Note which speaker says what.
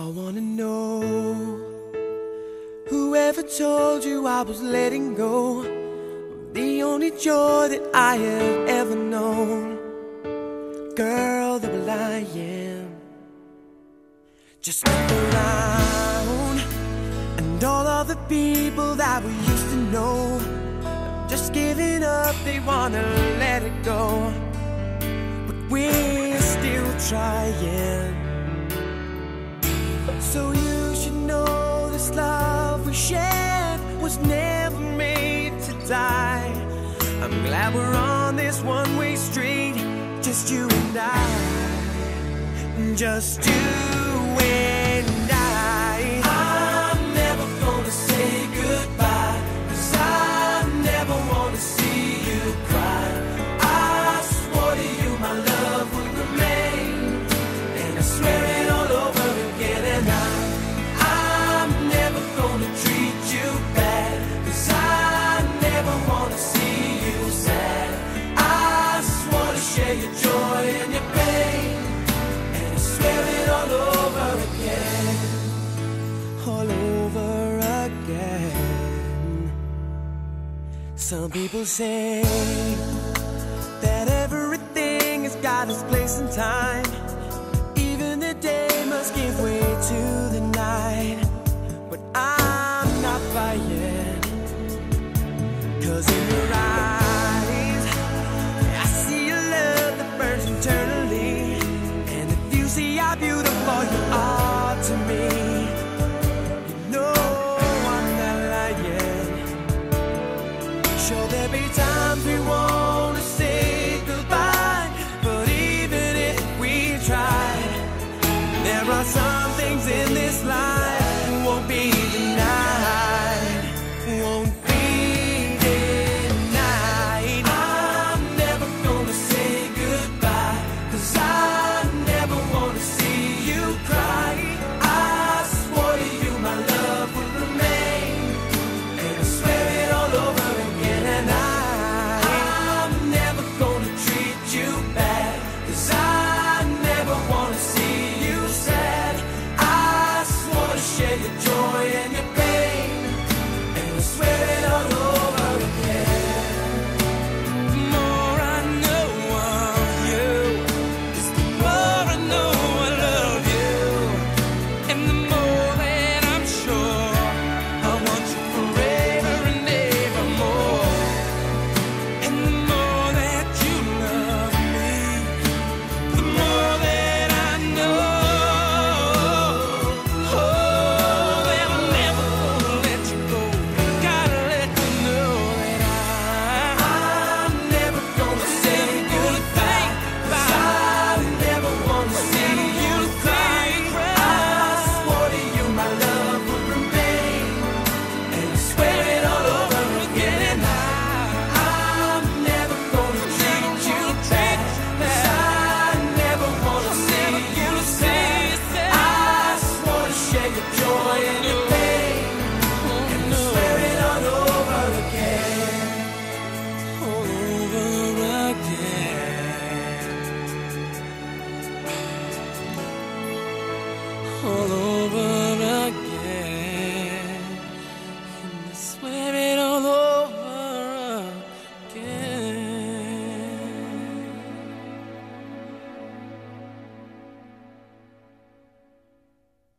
Speaker 1: I wanna know. Whoever told you I was letting go The only joy that I have ever known. Girl, the I am Just look around And all of the people that we used to know Just giving up, they wanna let it go. But we're still trying we shared was never made to die. I'm glad we're on this one way street, just you and I. Just you and Some people say that everything has got its place and time. Even the day must give way to the night. But I'm not buying, cause in your eyes. Every time we want. all over.